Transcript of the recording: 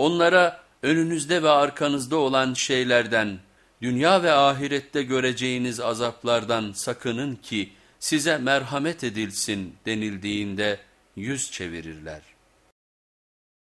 Onlara önünüzde ve arkanızda olan şeylerden, dünya ve ahirette göreceğiniz azaplardan sakının ki size merhamet edilsin denildiğinde yüz çevirirler.